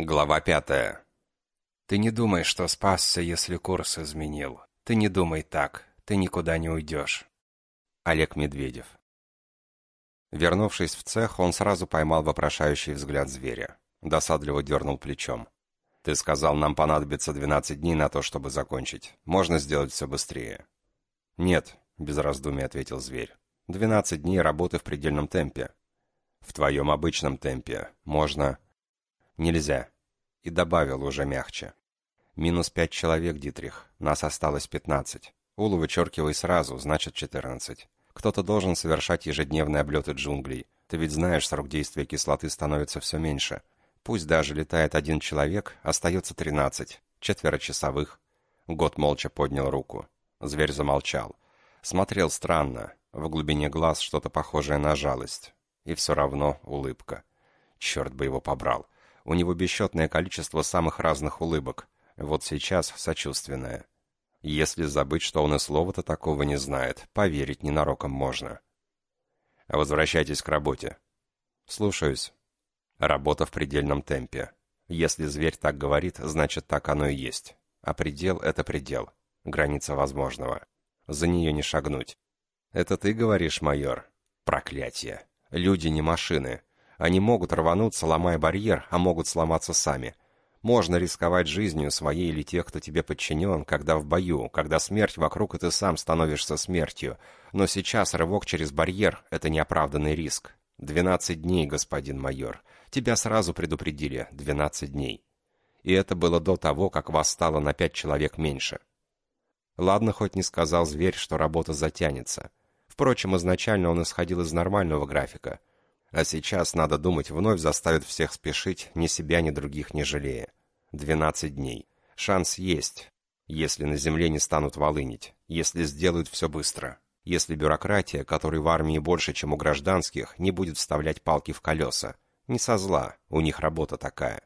Глава пятая. Ты не думай, что спасся, если курс изменил. Ты не думай так. Ты никуда не уйдешь. Олег Медведев. Вернувшись в цех, он сразу поймал вопрошающий взгляд зверя. Досадливо дернул плечом. «Ты сказал, нам понадобится 12 дней на то, чтобы закончить. Можно сделать все быстрее». «Нет», — без раздумий ответил зверь. «12 дней работы в предельном темпе». «В твоем обычном темпе. Можно...» «Нельзя». И добавил уже мягче. «Минус пять человек, Дитрих. Нас осталось пятнадцать. Улу вычеркивай сразу, значит четырнадцать. Кто-то должен совершать ежедневные облеты джунглей. Ты ведь знаешь, срок действия кислоты становится все меньше. Пусть даже летает один человек, остается тринадцать. Четверо часовых». Год молча поднял руку. Зверь замолчал. Смотрел странно. В глубине глаз что-то похожее на жалость. И все равно улыбка. Черт бы его побрал. У него бесчетное количество самых разных улыбок. Вот сейчас сочувственная. Если забыть, что он и слова-то такого не знает, поверить ненароком можно. Возвращайтесь к работе. Слушаюсь. Работа в предельном темпе. Если зверь так говорит, значит так оно и есть. А предел — это предел. Граница возможного. За нее не шагнуть. Это ты говоришь, майор? Проклятие. Люди не машины. Они могут рвануться, ломая барьер, а могут сломаться сами. Можно рисковать жизнью своей или тех, кто тебе подчинен, когда в бою, когда смерть вокруг, и ты сам становишься смертью. Но сейчас рывок через барьер — это неоправданный риск. Двенадцать дней, господин майор. Тебя сразу предупредили. Двенадцать дней. И это было до того, как вас стало на пять человек меньше. Ладно, хоть не сказал зверь, что работа затянется. Впрочем, изначально он исходил из нормального графика. А сейчас, надо думать, вновь заставят всех спешить, ни себя, ни других не жалея. Двенадцать дней. Шанс есть, если на земле не станут волынить, если сделают все быстро, если бюрократия, которой в армии больше, чем у гражданских, не будет вставлять палки в колеса. Не со зла, у них работа такая.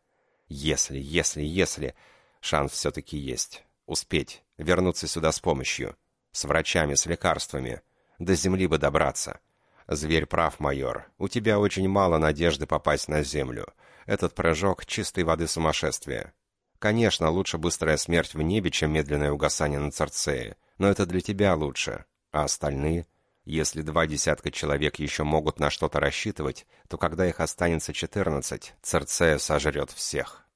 Если, если, если... Шанс все-таки есть. Успеть, вернуться сюда с помощью. С врачами, с лекарствами. До земли бы добраться. «Зверь прав, майор. У тебя очень мало надежды попасть на землю. Этот прыжок — чистой воды сумасшествие. Конечно, лучше быстрая смерть в небе, чем медленное угасание на Церцее. Но это для тебя лучше. А остальные? Если два десятка человек еще могут на что-то рассчитывать, то когда их останется четырнадцать, Церцея сожрет всех».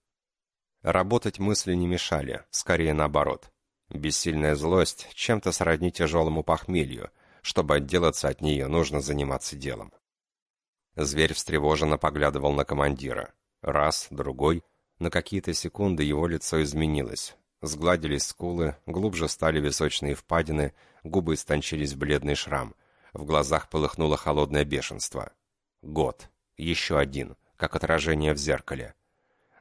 Работать мысли не мешали, скорее наоборот. Бессильная злость чем-то сродни тяжелому похмелью — чтобы отделаться от нее, нужно заниматься делом. Зверь встревоженно поглядывал на командира. Раз, другой. На какие-то секунды его лицо изменилось. Сгладились скулы, глубже стали височные впадины, губы истончились в бледный шрам. В глазах полыхнуло холодное бешенство. Год. Еще один, как отражение в зеркале.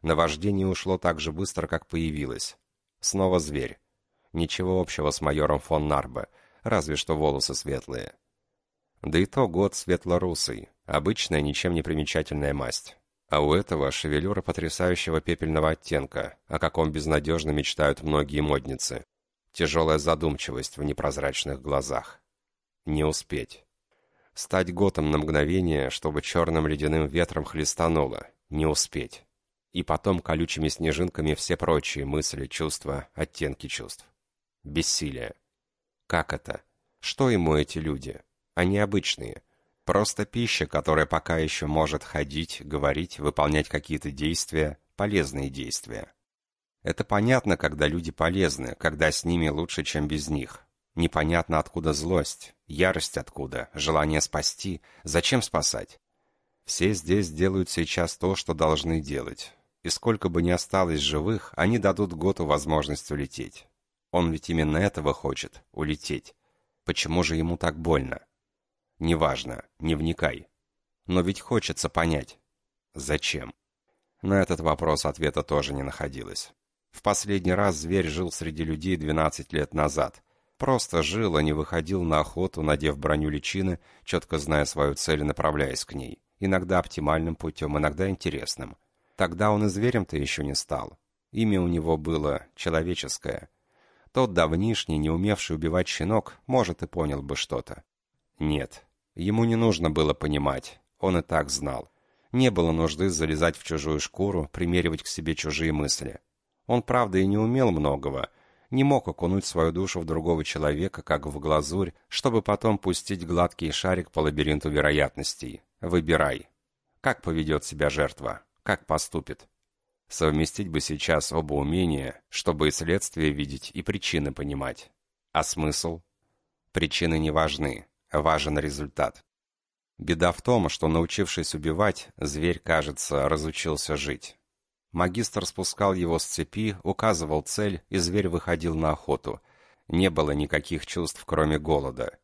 Наваждение ушло так же быстро, как появилось. Снова зверь. Ничего общего с майором фон Нарбе — разве что волосы светлые. Да и то год светло-русый, обычная ничем не примечательная масть. А у этого шевелюра потрясающего пепельного оттенка, о каком безнадежно мечтают многие модницы. Тяжелая задумчивость в непрозрачных глазах. Не успеть. Стать готом на мгновение, чтобы черным ледяным ветром хлестануло. Не успеть. И потом колючими снежинками все прочие мысли, чувства, оттенки чувств. Бессилие. Как это? Что ему эти люди? Они обычные. Просто пища, которая пока еще может ходить, говорить, выполнять какие-то действия, полезные действия. Это понятно, когда люди полезны, когда с ними лучше, чем без них. Непонятно, откуда злость, ярость откуда, желание спасти, зачем спасать. Все здесь делают сейчас то, что должны делать. И сколько бы ни осталось живых, они дадут Готу возможность улететь. Он ведь именно этого хочет — улететь. Почему же ему так больно? Неважно, не вникай. Но ведь хочется понять. Зачем? На этот вопрос ответа тоже не находилось. В последний раз зверь жил среди людей 12 лет назад. Просто жил, а не выходил на охоту, надев броню личины, четко зная свою цель и направляясь к ней. Иногда оптимальным путем, иногда интересным. Тогда он и зверем-то еще не стал. Имя у него было человеческое, тот давнишний, не умевший убивать щенок, может, и понял бы что-то. Нет, ему не нужно было понимать, он и так знал. Не было нужды залезать в чужую шкуру, примеривать к себе чужие мысли. Он, правда, и не умел многого, не мог окунуть свою душу в другого человека, как в глазурь, чтобы потом пустить гладкий шарик по лабиринту вероятностей. Выбирай. Как поведет себя жертва? Как поступит? Совместить бы сейчас оба умения, чтобы и следствие видеть, и причины понимать. А смысл? Причины не важны, важен результат. Беда в том, что, научившись убивать, зверь, кажется, разучился жить. Магистр спускал его с цепи, указывал цель, и зверь выходил на охоту. Не было никаких чувств, кроме голода.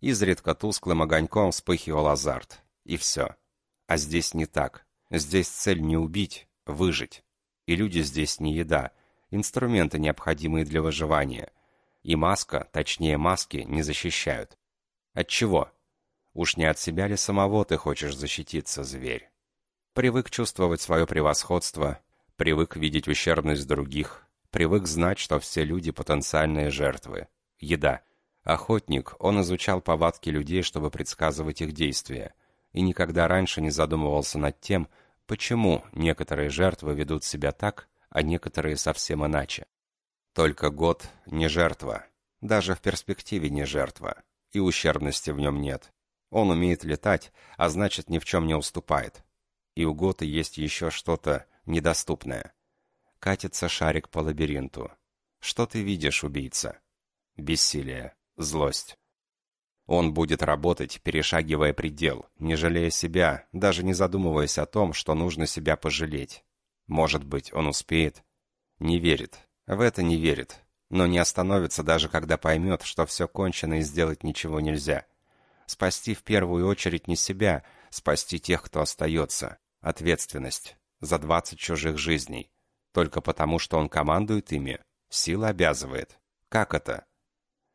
Изредка тусклым огоньком вспыхивал азарт. И все. А здесь не так. Здесь цель не убить, выжить. И люди здесь не еда, инструменты, необходимые для выживания. И маска, точнее маски, не защищают. От чего? Уж не от себя ли самого ты хочешь защититься, зверь? Привык чувствовать свое превосходство, привык видеть ущербность других, привык знать, что все люди потенциальные жертвы. Еда. Охотник, он изучал повадки людей, чтобы предсказывать их действия, и никогда раньше не задумывался над тем, почему некоторые жертвы ведут себя так, а некоторые совсем иначе. Только год не жертва, даже в перспективе не жертва, и ущербности в нем нет. Он умеет летать, а значит ни в чем не уступает. И у Готы есть еще что-то недоступное. Катится шарик по лабиринту. Что ты видишь, убийца? Бессилие, злость. Он будет работать, перешагивая предел, не жалея себя, даже не задумываясь о том, что нужно себя пожалеть. Может быть, он успеет? Не верит. В это не верит. Но не остановится даже когда поймет, что все кончено и сделать ничего нельзя. Спасти в первую очередь не себя, спасти тех, кто остается. Ответственность за двадцать чужих жизней. Только потому, что он командует ими, сила обязывает. Как это?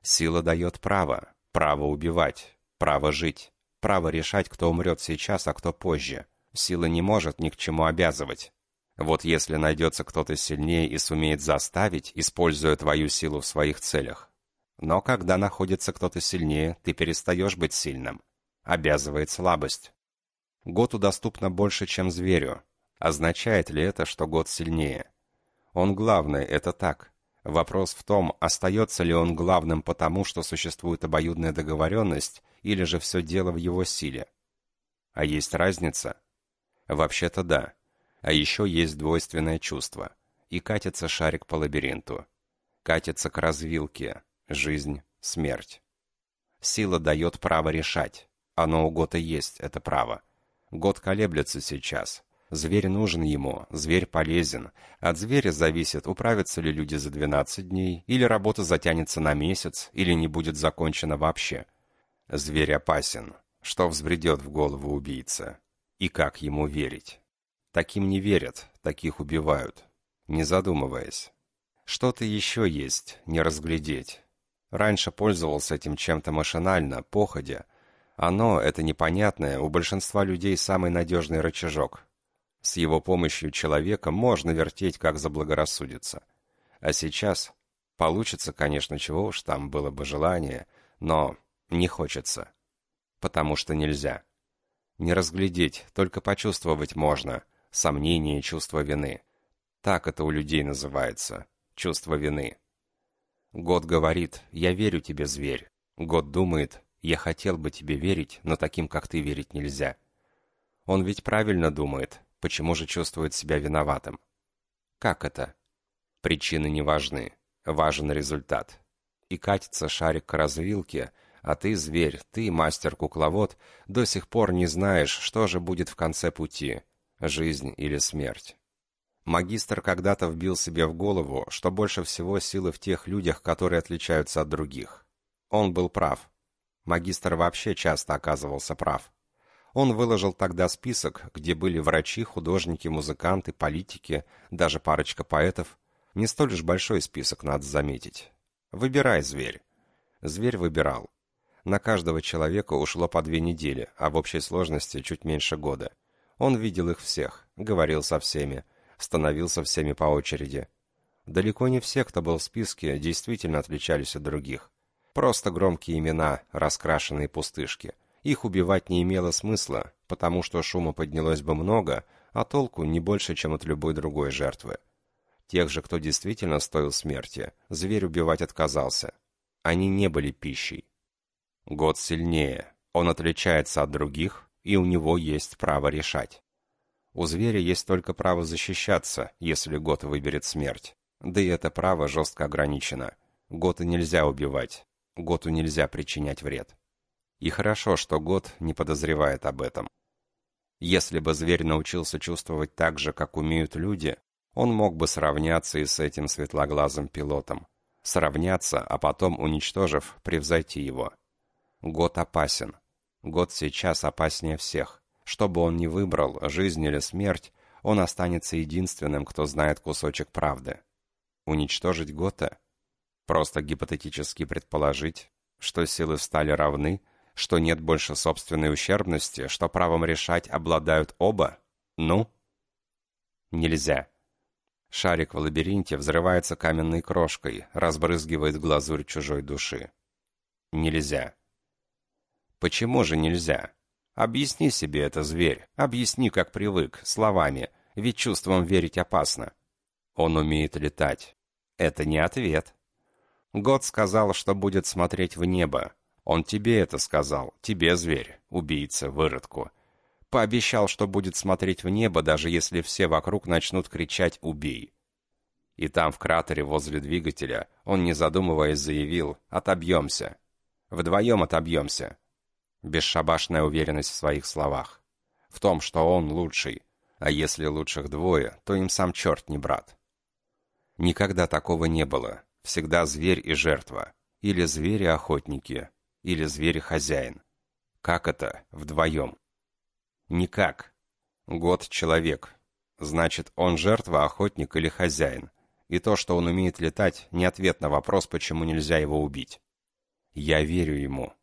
Сила дает право. Право убивать. Право жить. Право решать, кто умрет сейчас, а кто позже. Сила не может ни к чему обязывать. Вот если найдется кто-то сильнее и сумеет заставить, используя твою силу в своих целях, но когда находится кто-то сильнее, ты перестаешь быть сильным. Обязывает слабость. Готу доступно больше, чем зверю. Означает ли это, что год сильнее? Он главный, это так. Вопрос в том, остается ли он главным потому, что существует обоюдная договоренность, или же все дело в его силе. А есть разница? Вообще-то да. А еще есть двойственное чувство. И катится шарик по лабиринту. Катится к развилке, жизнь, смерть. Сила дает право решать. Оно у Гота есть, это право. Год колеблется сейчас. Зверь нужен ему, зверь полезен. От зверя зависит, управятся ли люди за 12 дней, или работа затянется на месяц, или не будет закончена вообще. Зверь опасен. Что взбредет в голову убийца? И как ему верить? Таким не верят, таких убивают. Не задумываясь. Что-то еще есть, не разглядеть. Раньше пользовался этим чем-то машинально, походя. Оно, это непонятное, у большинства людей самый надежный рычажок. С его помощью человека можно вертеть, как заблагорассудится. А сейчас получится, конечно, чего уж там было бы желание, но не хочется. Потому что нельзя. Не разглядеть, только почувствовать можно. Сомнение и чувство вины. Так это у людей называется. Чувство вины. Год говорит «Я верю тебе, зверь». Год думает «Я хотел бы тебе верить, но таким, как ты, верить нельзя». Он ведь правильно думает, почему же чувствует себя виноватым? Как это? Причины не важны, важен результат. И катится шарик к развилке, а ты, зверь, ты, мастер-кукловод, до сих пор не знаешь, что же будет в конце пути, жизнь или смерть. Магистр когда-то вбил себе в голову, что больше всего силы в тех людях, которые отличаются от других. Он был прав. Магистр вообще часто оказывался прав. Он выложил тогда список, где были врачи, художники, музыканты, политики, даже парочка поэтов. Не столь уж большой список, надо заметить. Выбирай, зверь. Зверь выбирал. На каждого человека ушло по две недели, а в общей сложности чуть меньше года. Он видел их всех, говорил со всеми, становился всеми по очереди. Далеко не все, кто был в списке, действительно отличались от других. Просто громкие имена, раскрашенные пустышки. Их убивать не имело смысла, потому что шума поднялось бы много, а толку не больше, чем от любой другой жертвы. Тех же, кто действительно стоил смерти, зверь убивать отказался. Они не были пищей. Год сильнее, он отличается от других, и у него есть право решать. У зверя есть только право защищаться, если год выберет смерть. Да и это право жестко ограничено. Готу нельзя убивать, Готу нельзя причинять вред. И хорошо, что Гот не подозревает об этом. Если бы зверь научился чувствовать так же, как умеют люди, он мог бы сравняться и с этим светлоглазым пилотом. Сравняться, а потом, уничтожив, превзойти его. Год опасен. Год сейчас опаснее всех. Что бы он ни выбрал, жизнь или смерть, он останется единственным, кто знает кусочек правды. Уничтожить Гота? Просто гипотетически предположить, что силы стали равны, что нет больше собственной ущербности, что правом решать обладают оба? Ну? Нельзя. Шарик в лабиринте взрывается каменной крошкой, разбрызгивает глазурь чужой души. Нельзя. Почему же нельзя? Объясни себе это, зверь. Объясни, как привык, словами, ведь чувством верить опасно. Он умеет летать. Это не ответ. Год сказал, что будет смотреть в небо. Он тебе это сказал, тебе, зверь, убийца, выродку. Пообещал, что будет смотреть в небо, даже если все вокруг начнут кричать «убей». И там, в кратере возле двигателя, он, не задумываясь, заявил «отобьемся». Вдвоем отобьемся. Бесшабашная уверенность в своих словах. В том, что он лучший. А если лучших двое, то им сам черт не брат. Никогда такого не было всегда зверь и жертва, или звери-охотники, или звери-хозяин. Как это вдвоем? Никак. Год — человек. Значит, он жертва, охотник или хозяин. И то, что он умеет летать, не ответ на вопрос, почему нельзя его убить. Я верю ему.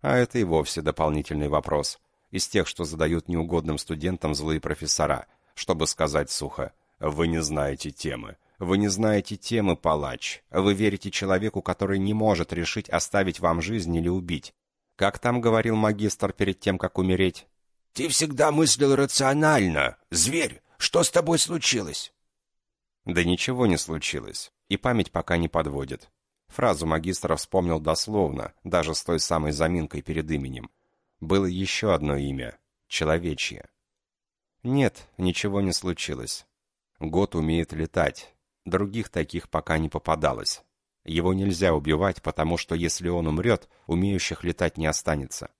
А это и вовсе дополнительный вопрос. Из тех, что задают неугодным студентам злые профессора, чтобы сказать сухо «Вы не знаете темы. Вы не знаете темы, палач. Вы верите человеку, который не может решить, оставить вам жизнь или убить. Как там говорил магистр перед тем, как умереть? «Ты всегда мыслил рационально. Зверь, что с тобой случилось?» Да ничего не случилось, и память пока не подводит. Фразу магистра вспомнил дословно, даже с той самой заминкой перед именем. Было еще одно имя — человечье. Нет, ничего не случилось. Год умеет летать, Других таких пока не попадалось. Его нельзя убивать, потому что если он умрет, умеющих летать не останется.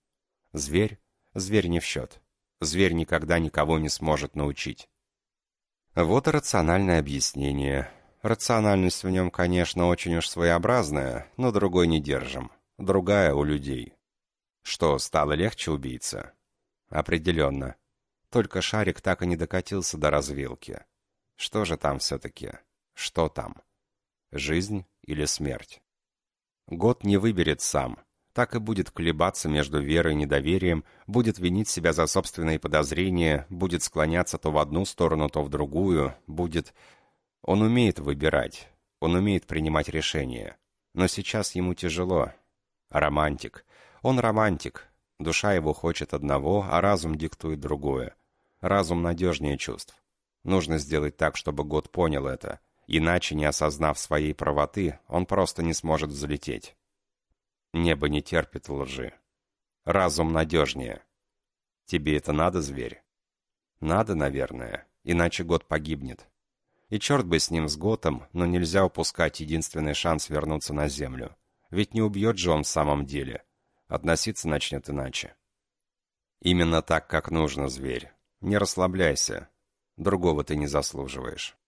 Зверь? Зверь не в счет. Зверь никогда никого не сможет научить. Вот и рациональное объяснение. Рациональность в нем, конечно, очень уж своеобразная, но другой не держим. Другая у людей. Что, стало легче убийца? Определенно. Только шарик так и не докатился до развилки. Что же там все-таки? Что там? Жизнь или смерть? Год не выберет сам. Так и будет колебаться между верой и недоверием, будет винить себя за собственные подозрения, будет склоняться то в одну сторону, то в другую, будет... Он умеет выбирать, он умеет принимать решения. Но сейчас ему тяжело. Романтик. Он романтик. Душа его хочет одного, а разум диктует другое. Разум надежнее чувств. Нужно сделать так, чтобы год понял это. Иначе, не осознав своей правоты, он просто не сможет взлететь. Небо не терпит лжи. Разум надежнее. Тебе это надо, зверь? Надо, наверное, иначе год погибнет. И черт бы с ним, с Готом, но нельзя упускать единственный шанс вернуться на Землю. Ведь не убьет же он в самом деле. Относиться начнет иначе. Именно так, как нужно, зверь. Не расслабляйся. Другого ты не заслуживаешь.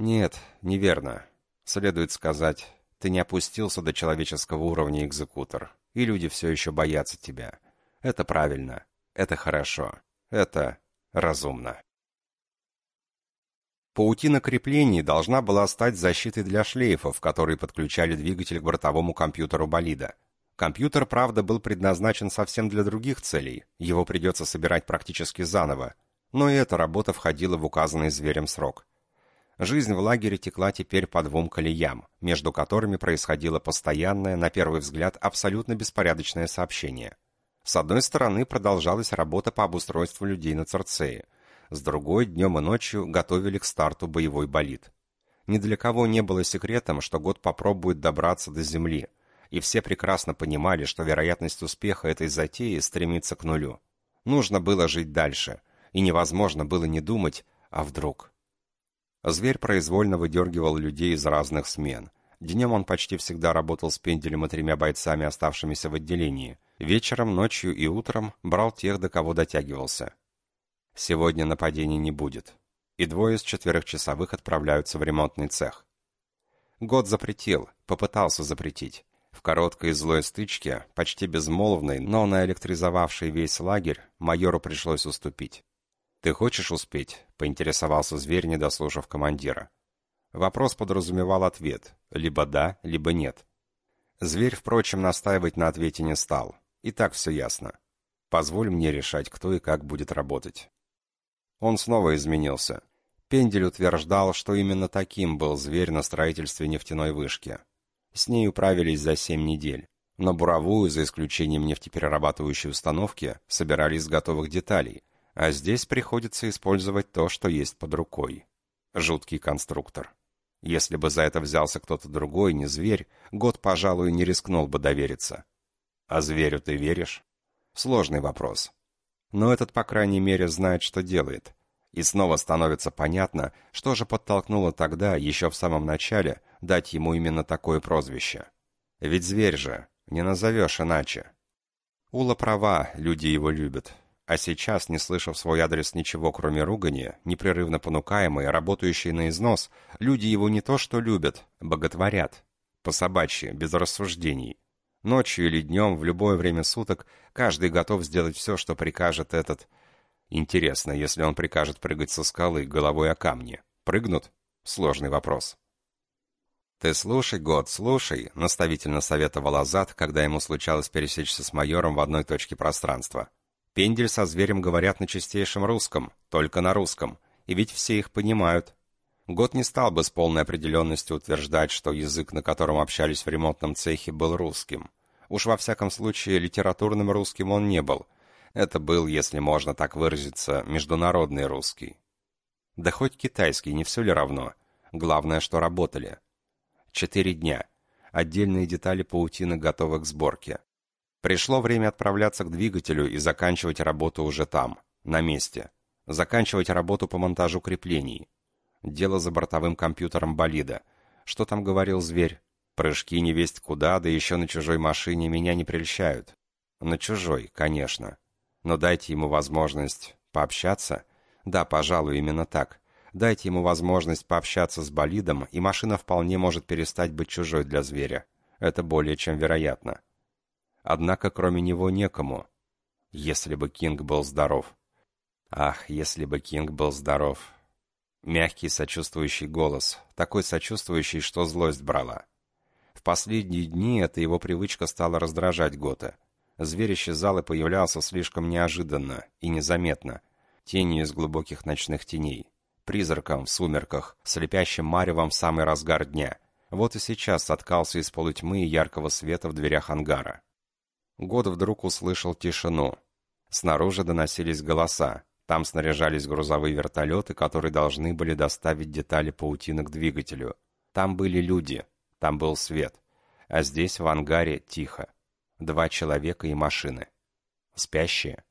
Нет, неверно. Следует сказать, ты не опустился до человеческого уровня экзекутор, и люди все еще боятся тебя. Это правильно, это хорошо, это разумно. Паутина креплений должна была стать защитой для шлейфов, которые подключали двигатель к бортовому компьютеру болида. Компьютер, правда, был предназначен совсем для других целей, его придется собирать практически заново, но и эта работа входила в указанный зверем срок. Жизнь в лагере текла теперь по двум колеям, между которыми происходило постоянное, на первый взгляд, абсолютно беспорядочное сообщение. С одной стороны, продолжалась работа по обустройству людей на Церцее. С другой, днем и ночью готовили к старту боевой болид. Ни для кого не было секретом, что год попробует добраться до Земли, и все прекрасно понимали, что вероятность успеха этой затеи стремится к нулю. Нужно было жить дальше, и невозможно было не думать, а вдруг. Зверь произвольно выдергивал людей из разных смен. Днем он почти всегда работал с пенделем и тремя бойцами, оставшимися в отделении. Вечером, ночью и утром брал тех, до кого дотягивался. Сегодня нападений не будет. И двое из четверых часовых отправляются в ремонтный цех. Год запретил, попытался запретить. В короткой злой стычке, почти безмолвной, но наэлектризовавшей весь лагерь, майору пришлось уступить. «Ты хочешь успеть?» — поинтересовался зверь, не дослушав командира. Вопрос подразумевал ответ, либо да, либо нет. Зверь, впрочем, настаивать на ответе не стал. И так все ясно. Позволь мне решать, кто и как будет работать. Он снова изменился. Пендель утверждал, что именно таким был зверь на строительстве нефтяной вышки. С ней управились за семь недель. На буровую, за исключением нефтеперерабатывающей установки, собирались с готовых деталей, а здесь приходится использовать то, что есть под рукой. Жуткий конструктор. Если бы за это взялся кто-то другой, не зверь, год, пожалуй, не рискнул бы довериться. А зверю ты веришь? Сложный вопрос. Но этот, по крайней мере, знает, что делает. И снова становится понятно, что же подтолкнуло тогда, еще в самом начале, дать ему именно такое прозвище. Ведь зверь же, не назовешь иначе. Ула права, люди его любят. А сейчас, не слышав свой адрес ничего, кроме ругани, непрерывно понукаемые, работающие на износ, люди его не то что любят, боготворят. По собачьи, без рассуждений. Ночью или днем, в любое время суток, каждый готов сделать все, что прикажет этот. Интересно, если он прикажет прыгать со скалы головой о камни. Прыгнут? Сложный вопрос. «Ты слушай, Год, слушай», — наставительно советовал Азат, когда ему случалось пересечься с майором в одной точке пространства. Пендель со зверем говорят на чистейшем русском, только на русском, и ведь все их понимают. Год не стал бы с полной определенностью утверждать, что язык, на котором общались в ремонтном цехе, был русским. Уж во всяком случае, литературным русским он не был. Это был, если можно так выразиться, международный русский. Да хоть китайский, не все ли равно? Главное, что работали. Четыре дня. Отдельные детали паутины готовы к сборке. Пришло время отправляться к двигателю и заканчивать работу уже там, на месте. Заканчивать работу по монтажу креплений. Дело за бортовым компьютером болида. Что там говорил зверь? Прыжки не весть куда, да еще на чужой машине меня не прельщают. На чужой, конечно. Но дайте ему возможность пообщаться. Да, пожалуй, именно так. Дайте ему возможность пообщаться с болидом, и машина вполне может перестать быть чужой для зверя. Это более чем вероятно. Однако кроме него некому. Если бы Кинг был здоров. Ах, если бы Кинг был здоров. Мягкий сочувствующий голос, такой сочувствующий, что злость брала. В последние дни эта его привычка стала раздражать Гота. Зверь исчезал и появлялся слишком неожиданно и незаметно, тенью из глубоких ночных теней, призраком в сумерках, слепящим маревом в самый разгар дня. Вот и сейчас соткался из полутьмы и яркого света в дверях ангара. Год вдруг услышал тишину. Снаружи доносились голоса. Там снаряжались грузовые вертолеты, которые должны были доставить детали паутины к двигателю. Там были люди, там был свет. А здесь, в ангаре, тихо. Два человека и машины. Спящие.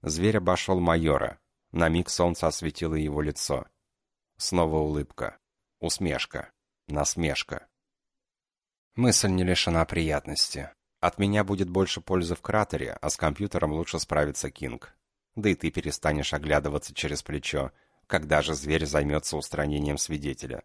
Зверь обошел майора. На миг солнце осветило его лицо. Снова улыбка. Усмешка. Насмешка. Мысль не лишена приятности. От меня будет больше пользы в кратере, а с компьютером лучше справится Кинг. Да и ты перестанешь оглядываться через плечо, когда же зверь займется устранением свидетеля.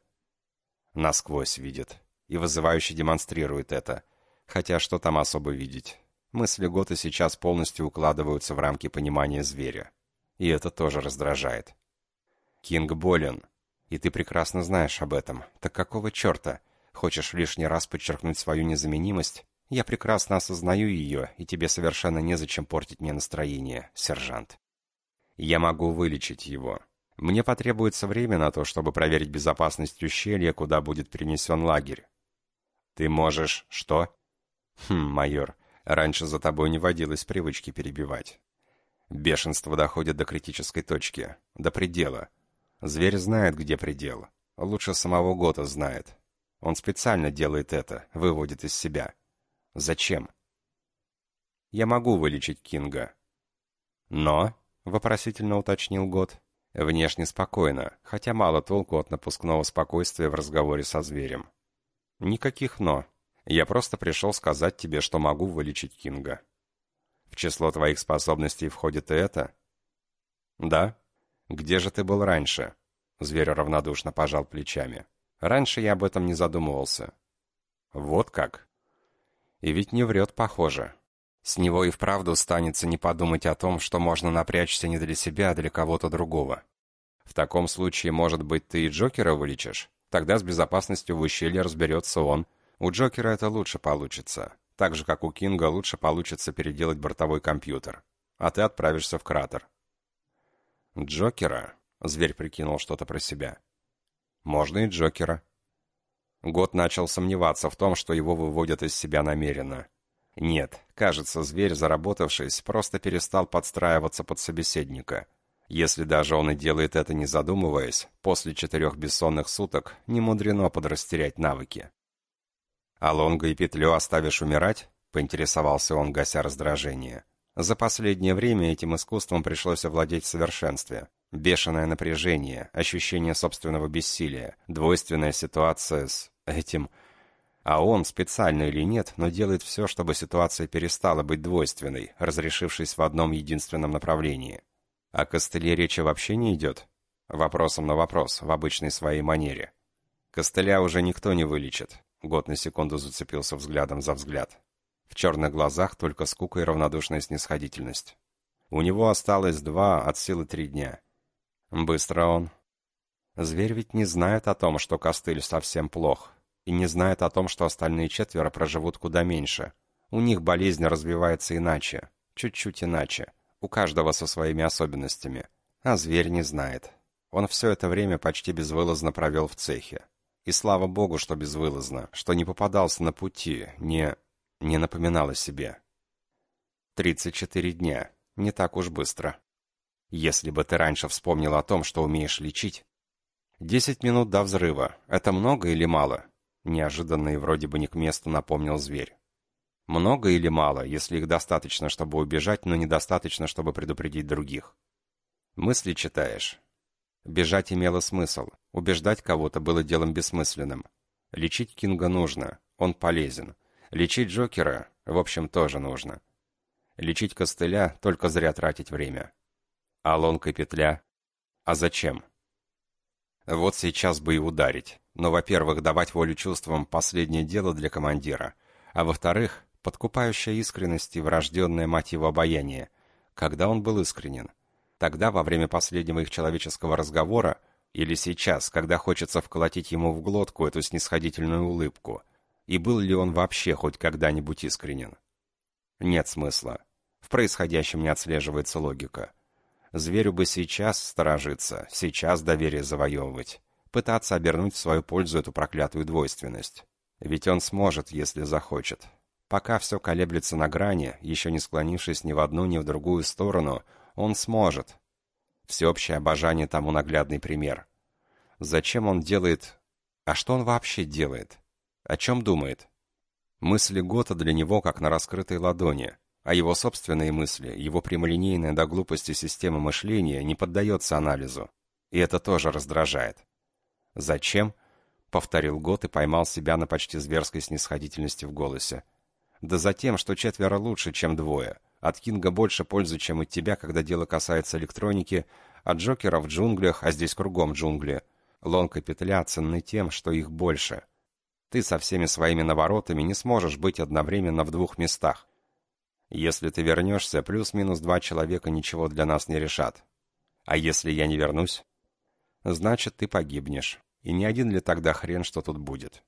Насквозь видит. И вызывающе демонстрирует это. Хотя что там особо видеть? Мысли Гота сейчас полностью укладываются в рамки понимания зверя. И это тоже раздражает. Кинг болен. И ты прекрасно знаешь об этом. Так какого черта? Хочешь лишний раз подчеркнуть свою незаменимость? Я прекрасно осознаю ее, и тебе совершенно незачем портить мне настроение, сержант. Я могу вылечить его. Мне потребуется время на то, чтобы проверить безопасность ущелья, куда будет перенесен лагерь. Ты можешь... Что? Хм, майор, Раньше за тобой не водилось привычки перебивать. Бешенство доходит до критической точки, до предела. Зверь знает, где предел. Лучше самого Гота знает. Он специально делает это, выводит из себя. Зачем? Я могу вылечить Кинга. Но, вопросительно уточнил Гот, внешне спокойно, хотя мало толку от напускного спокойствия в разговоре со зверем. Никаких «но». Я просто пришел сказать тебе, что могу вылечить Кинга. В число твоих способностей входит и это? Да. Где же ты был раньше? Зверь равнодушно пожал плечами. Раньше я об этом не задумывался. Вот как? И ведь не врет, похоже. С него и вправду станется не подумать о том, что можно напрячься не для себя, а для кого-то другого. В таком случае, может быть, ты и Джокера вылечишь? Тогда с безопасностью в ущелье разберется он. У Джокера это лучше получится. Так же, как у Кинга, лучше получится переделать бортовой компьютер. А ты отправишься в кратер. Джокера? Зверь прикинул что-то про себя. Можно и Джокера. Год начал сомневаться в том, что его выводят из себя намеренно. Нет, кажется, зверь, заработавшись, просто перестал подстраиваться под собеседника. Если даже он и делает это не задумываясь, после четырех бессонных суток не мудрено подрастерять навыки. «А Лонга и Петлю оставишь умирать?» — поинтересовался он, гася раздражение. За последнее время этим искусством пришлось овладеть в совершенстве. Бешеное напряжение, ощущение собственного бессилия, двойственная ситуация с этим... А он, специально или нет, но делает все, чтобы ситуация перестала быть двойственной, разрешившись в одном единственном направлении. О костыле речи вообще не идет? Вопросом на вопрос, в обычной своей манере. Костыля уже никто не вылечит. Год на секунду зацепился взглядом за взгляд. В черных глазах только скука и равнодушная снисходительность. У него осталось два от силы три дня. Быстро он. Зверь ведь не знает о том, что костыль совсем плох, и не знает о том, что остальные четверо проживут куда меньше. У них болезнь развивается иначе, чуть-чуть иначе, у каждого со своими особенностями. А зверь не знает. Он все это время почти безвылазно провел в цехе. И слава богу, что безвылазно, что не попадался на пути, не... не напоминал о себе. Тридцать четыре дня. Не так уж быстро. Если бы ты раньше вспомнил о том, что умеешь лечить... Десять минут до взрыва. Это много или мало? Неожиданно и вроде бы не к месту напомнил зверь. Много или мало, если их достаточно, чтобы убежать, но недостаточно, чтобы предупредить других? Мысли читаешь. Бежать имело смысл. Убеждать кого-то было делом бессмысленным. Лечить Кинга нужно. Он полезен. Лечить Джокера, в общем, тоже нужно. Лечить костыля — только зря тратить время. А лонка петля? А зачем? Вот сейчас бы и ударить. Но, во-первых, давать волю чувствам – последнее дело для командира. А во-вторых, подкупающая искренность и врожденное мотивообаяние. Когда он был искренен? Тогда, во время последнего их человеческого разговора, или сейчас, когда хочется вколотить ему в глотку эту снисходительную улыбку? И был ли он вообще хоть когда-нибудь искренен? Нет смысла. В происходящем не отслеживается логика. Зверю бы сейчас сторожиться, сейчас доверие завоевывать, пытаться обернуть в свою пользу эту проклятую двойственность. Ведь он сможет, если захочет. Пока все колеблется на грани, еще не склонившись ни в одну, ни в другую сторону, он сможет. Всеобщее обожание тому наглядный пример. Зачем он делает... А что он вообще делает? О чем думает? Мысли Гота для него как на раскрытой ладони — а его собственные мысли, его прямолинейная до глупости система мышления не поддается анализу. И это тоже раздражает. «Зачем?» — повторил Гот и поймал себя на почти зверской снисходительности в голосе. «Да за тем, что четверо лучше, чем двое. От Кинга больше пользы, чем от тебя, когда дело касается электроники, от Джокера в джунглях, а здесь кругом джунгли. Лонг и петля ценны тем, что их больше. Ты со всеми своими наворотами не сможешь быть одновременно в двух местах. Если ты вернешься, плюс-минус два человека ничего для нас не решат. А если я не вернусь? Значит, ты погибнешь. И не один ли тогда хрен, что тут будет?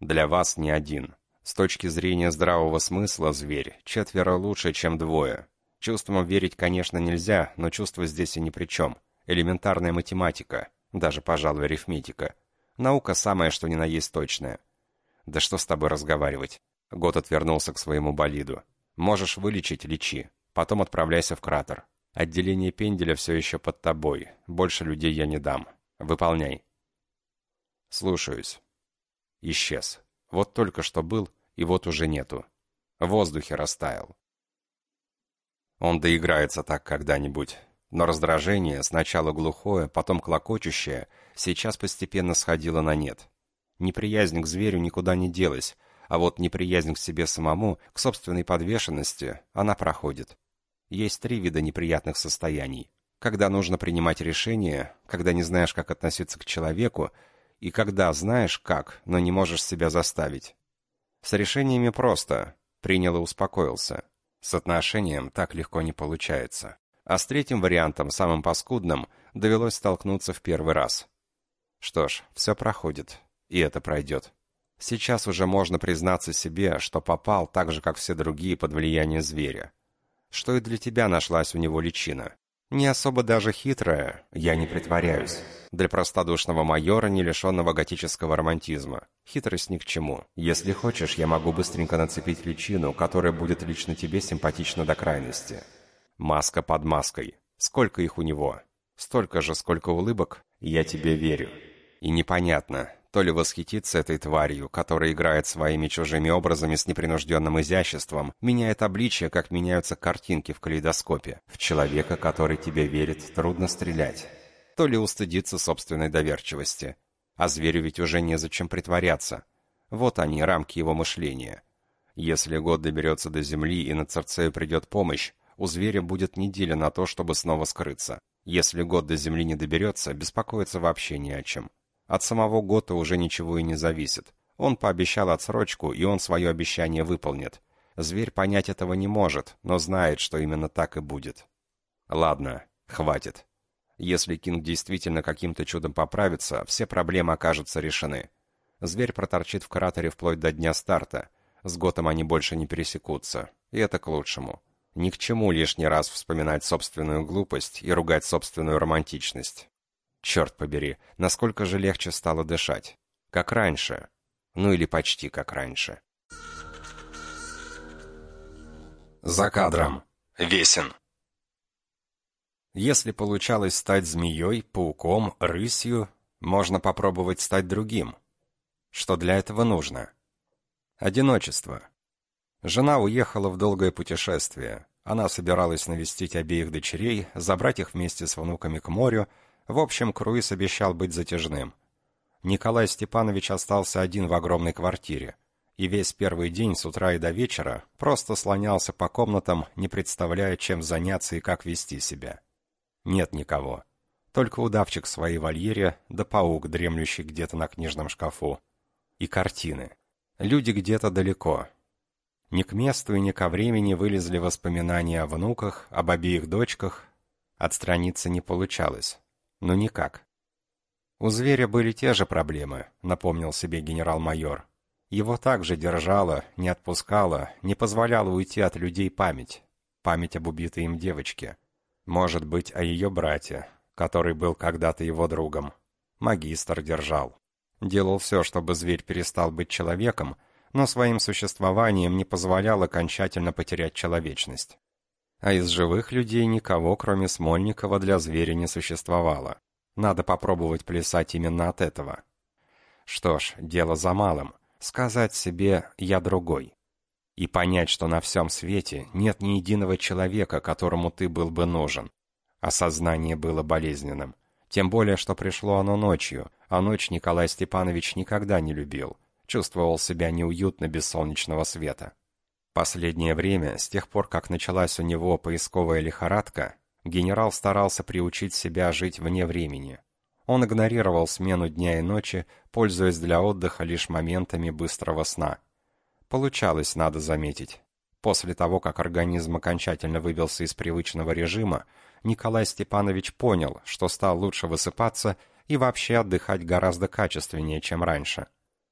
Для вас не один. С точки зрения здравого смысла, зверь, четверо лучше, чем двое. Чувствам верить, конечно, нельзя, но чувства здесь и ни при чем. Элементарная математика, даже, пожалуй, арифметика. Наука самая, что ни на есть точная. Да что с тобой разговаривать? Год отвернулся к своему болиду. Можешь вылечить – лечи. Потом отправляйся в кратер. Отделение пенделя все еще под тобой. Больше людей я не дам. Выполняй. Слушаюсь. Исчез. Вот только что был, и вот уже нету. В воздухе растаял. Он доиграется так когда-нибудь. Но раздражение, сначала глухое, потом клокочущее, сейчас постепенно сходило на нет. Неприязнь к зверю никуда не делась, а вот неприязнь к себе самому, к собственной подвешенности, она проходит. Есть три вида неприятных состояний. Когда нужно принимать решение, когда не знаешь, как относиться к человеку, и когда знаешь как, но не можешь себя заставить. С решениями просто. Принял и успокоился. С отношением так легко не получается. А с третьим вариантом, самым паскудным, довелось столкнуться в первый раз. Что ж, все проходит. И это пройдет. Сейчас уже можно признаться себе, что попал так же, как все другие, под влияние зверя. Что и для тебя нашлась у него личина. Не особо даже хитрая, я не притворяюсь. Для простодушного майора, не лишенного готического романтизма. Хитрость ни к чему. Если хочешь, я могу быстренько нацепить личину, которая будет лично тебе симпатична до крайности. Маска под маской. Сколько их у него? Столько же, сколько улыбок? Я тебе верю. И непонятно, то ли восхититься этой тварью, которая играет своими чужими образами с непринужденным изяществом, меняет обличие, как меняются картинки в калейдоскопе. В человека, который тебе верит, трудно стрелять. То ли устыдиться собственной доверчивости. А зверю ведь уже незачем притворяться. Вот они, рамки его мышления. Если год доберется до земли и на Церцею придет помощь, у зверя будет неделя на то, чтобы снова скрыться. Если год до земли не доберется, беспокоиться вообще не о чем. От самого Гота уже ничего и не зависит. Он пообещал отсрочку, и он свое обещание выполнит. Зверь понять этого не может, но знает, что именно так и будет. Ладно, хватит. Если Кинг действительно каким-то чудом поправится, все проблемы окажутся решены. Зверь проторчит в кратере вплоть до дня старта. С Готом они больше не пересекутся. И это к лучшему. Ни к чему лишний раз вспоминать собственную глупость и ругать собственную романтичность. Черт побери, насколько же легче стало дышать. Как раньше. Ну или почти как раньше. За кадром. Весен. Если получалось стать змеей, пауком, рысью, можно попробовать стать другим. Что для этого нужно? Одиночество. Жена уехала в долгое путешествие. Она собиралась навестить обеих дочерей, забрать их вместе с внуками к морю, в общем, круиз обещал быть затяжным. Николай Степанович остался один в огромной квартире. И весь первый день с утра и до вечера просто слонялся по комнатам, не представляя, чем заняться и как вести себя. Нет никого. Только удавчик в своей вольере, да паук, дремлющий где-то на книжном шкафу. И картины. Люди где-то далеко. Ни к месту и ни ко времени вылезли воспоминания о внуках, об обеих дочках. Отстраниться не получалось. Но никак. У зверя были те же проблемы, напомнил себе генерал-майор. Его также держала, не отпускала, не позволяла уйти от людей память. Память об убитой им девочке. Может быть, о ее брате, который был когда-то его другом. Магистр держал. Делал все, чтобы зверь перестал быть человеком, но своим существованием не позволял окончательно потерять человечность. А из живых людей никого, кроме Смольникова, для зверя не существовало. Надо попробовать плясать именно от этого. Что ж, дело за малым. Сказать себе «я другой». И понять, что на всем свете нет ни единого человека, которому ты был бы нужен. Осознание было болезненным. Тем более, что пришло оно ночью, а ночь Николай Степанович никогда не любил. Чувствовал себя неуютно без солнечного света. Последнее время, с тех пор, как началась у него поисковая лихорадка, генерал старался приучить себя жить вне времени. Он игнорировал смену дня и ночи, пользуясь для отдыха лишь моментами быстрого сна. Получалось, надо заметить. После того, как организм окончательно выбился из привычного режима, Николай Степанович понял, что стал лучше высыпаться и вообще отдыхать гораздо качественнее, чем раньше.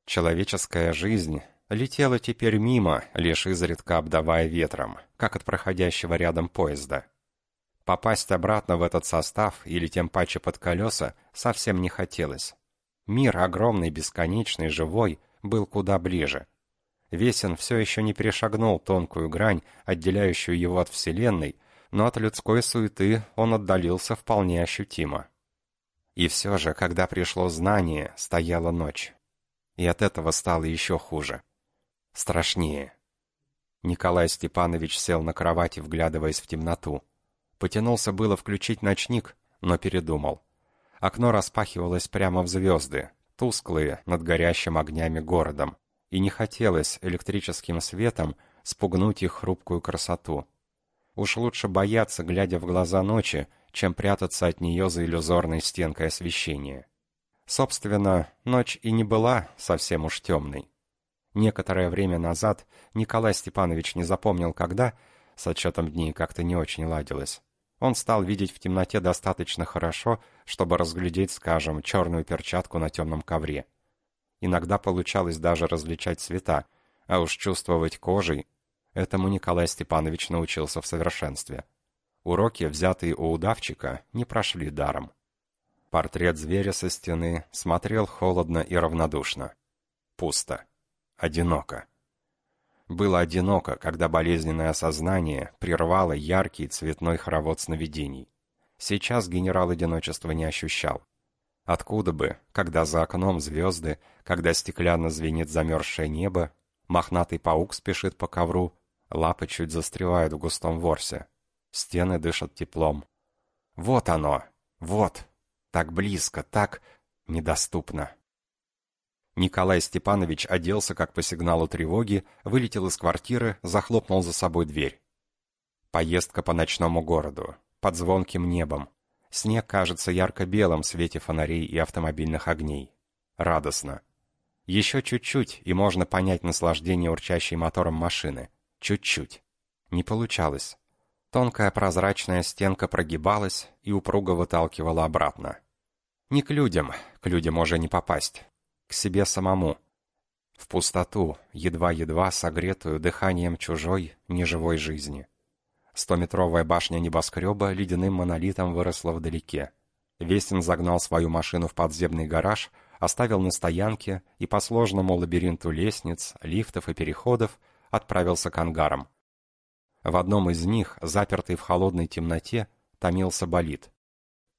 Человеческая жизнь летела теперь мимо, лишь изредка обдавая ветром, как от проходящего рядом поезда. Попасть обратно в этот состав или тем паче под колеса совсем не хотелось. Мир огромный, бесконечный, живой, был куда ближе. Весен все еще не перешагнул тонкую грань, отделяющую его от Вселенной, но от людской суеты он отдалился вполне ощутимо. И все же, когда пришло знание, стояла ночь. И от этого стало еще хуже. Страшнее. Николай Степанович сел на кровати, вглядываясь в темноту. Потянулся было включить ночник, но передумал. Окно распахивалось прямо в звезды, тусклые, над горящим огнями городом, и не хотелось электрическим светом спугнуть их хрупкую красоту. Уж лучше бояться, глядя в глаза ночи, чем прятаться от нее за иллюзорной стенкой освещения. Собственно, ночь и не была совсем уж темной. Некоторое время назад Николай Степанович не запомнил, когда, с отчетом дней как-то не очень ладилось, он стал видеть в темноте достаточно хорошо, чтобы разглядеть, скажем, черную перчатку на темном ковре. Иногда получалось даже различать цвета, а уж чувствовать кожей. Этому Николай Степанович научился в совершенстве. Уроки, взятые у удавчика, не прошли даром. Портрет зверя со стены смотрел холодно и равнодушно. Пусто. Одиноко. Было одиноко, когда болезненное осознание прервало яркий цветной хоровод сновидений. Сейчас генерал одиночества не ощущал. Откуда бы, когда за окном звезды, когда стеклянно звенит замерзшее небо, мохнатый паук спешит по ковру, лапы чуть застревают в густом ворсе. Стены дышат теплом. Вот оно! Вот! Так близко, так недоступно. Николай Степанович оделся как по сигналу тревоги, вылетел из квартиры, захлопнул за собой дверь. Поездка по ночному городу, под звонким небом. Снег кажется ярко-белым в свете фонарей и автомобильных огней. Радостно. Еще чуть-чуть, и можно понять наслаждение урчащей мотором машины. Чуть-чуть. Не получалось. Тонкая прозрачная стенка прогибалась и упруго выталкивала обратно. Не к людям, к людям уже не попасть к себе самому. В пустоту, едва-едва согретую дыханием чужой, неживой жизни. Стометровая башня небоскреба ледяным монолитом выросла вдалеке. Вестин загнал свою машину в подземный гараж, оставил на стоянке и по сложному лабиринту лестниц, лифтов и переходов отправился к ангарам. В одном из них, запертый в холодной темноте, томился болид.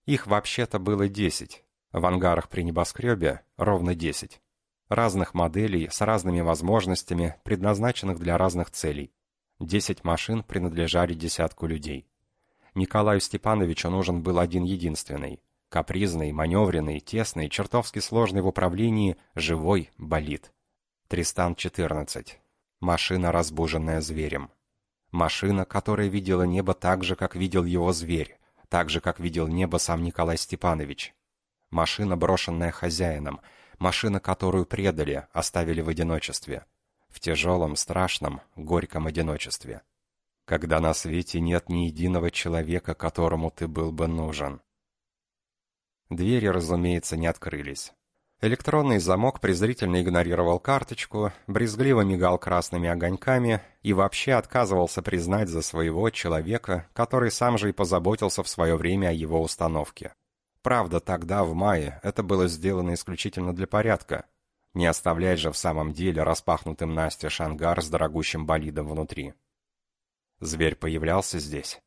Их вообще-то было десять, в ангарах при небоскребе ровно 10. Разных моделей с разными возможностями, предназначенных для разных целей. 10 машин принадлежали десятку людей. Николаю Степановичу нужен был один единственный. Капризный, маневренный, тесный, чертовски сложный в управлении, живой болид. Тристан-14. Машина, разбуженная зверем. Машина, которая видела небо так же, как видел его зверь, так же, как видел небо сам Николай Степанович, Машина, брошенная хозяином, машина, которую предали, оставили в одиночестве. В тяжелом, страшном, горьком одиночестве. Когда на свете нет ни единого человека, которому ты был бы нужен. Двери, разумеется, не открылись. Электронный замок презрительно игнорировал карточку, брезгливо мигал красными огоньками и вообще отказывался признать за своего человека, который сам же и позаботился в свое время о его установке. Правда, тогда, в мае, это было сделано исключительно для порядка. Не оставлять же в самом деле распахнутым Насте шангар с дорогущим болидом внутри. Зверь появлялся здесь.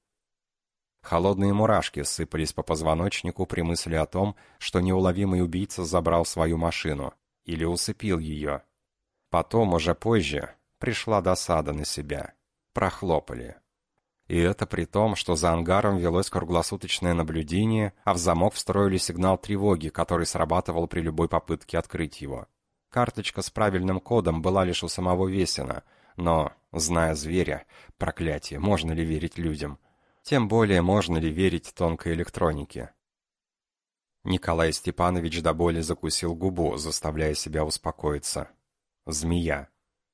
Холодные мурашки сыпались по позвоночнику при мысли о том, что неуловимый убийца забрал свою машину или усыпил ее. Потом, уже позже, пришла досада на себя. Прохлопали. И это при том, что за ангаром велось круглосуточное наблюдение, а в замок встроили сигнал тревоги, который срабатывал при любой попытке открыть его. Карточка с правильным кодом была лишь у самого Весина, но, зная зверя, проклятие, можно ли верить людям? Тем более, можно ли верить тонкой электронике? Николай Степанович до боли закусил губу, заставляя себя успокоиться. Змея.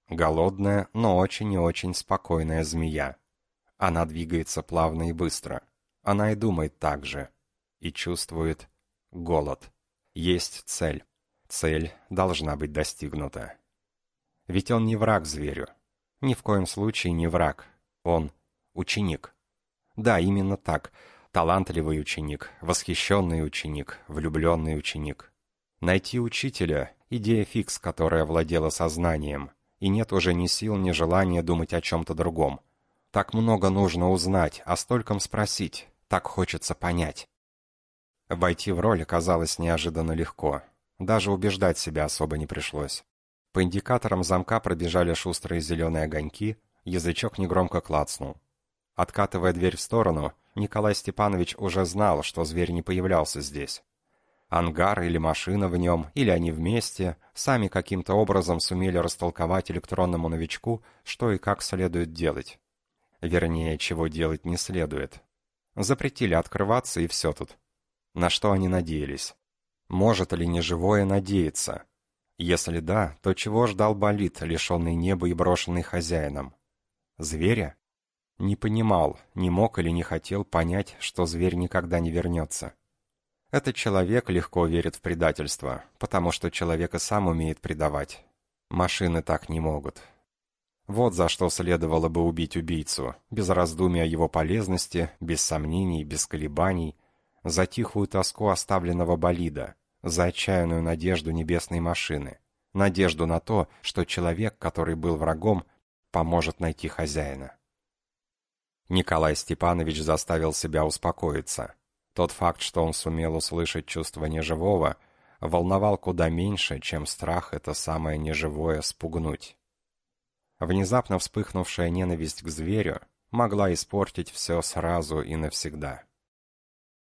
Голодная, но очень и очень спокойная змея. Она двигается плавно и быстро. Она и думает так же. И чувствует голод. Есть цель. Цель должна быть достигнута. Ведь он не враг зверю. Ни в коем случае не враг. Он ученик. Да, именно так. Талантливый ученик, восхищенный ученик, влюбленный ученик. Найти учителя – идея фикс, которая владела сознанием. и нет уже ни сил, ни желания думать о чем-то другом. Так много нужно узнать, о стольком спросить, так хочется понять. Войти в роль оказалось неожиданно легко. Даже убеждать себя особо не пришлось. По индикаторам замка пробежали шустрые зеленые огоньки, язычок негромко клацнул. Откатывая дверь в сторону, Николай Степанович уже знал, что зверь не появлялся здесь. Ангар или машина в нем, или они вместе, сами каким-то образом сумели растолковать электронному новичку, что и как следует делать. Вернее, чего делать не следует. Запретили открываться, и все тут. На что они надеялись? Может ли неживое надеяться? Если да, то чего ждал болид, лишенный неба и брошенный хозяином? Зверя? Не понимал, не мог или не хотел понять, что зверь никогда не вернется. Этот человек легко верит в предательство, потому что человек и сам умеет предавать. Машины так не могут. Вот за что следовало бы убить убийцу, без раздумий о его полезности, без сомнений, без колебаний, за тихую тоску оставленного болида, за отчаянную надежду небесной машины, надежду на то, что человек, который был врагом, поможет найти хозяина. Николай Степанович заставил себя успокоиться. Тот факт, что он сумел услышать чувство неживого, волновал куда меньше, чем страх это самое неживое спугнуть. Внезапно вспыхнувшая ненависть к зверю могла испортить все сразу и навсегда.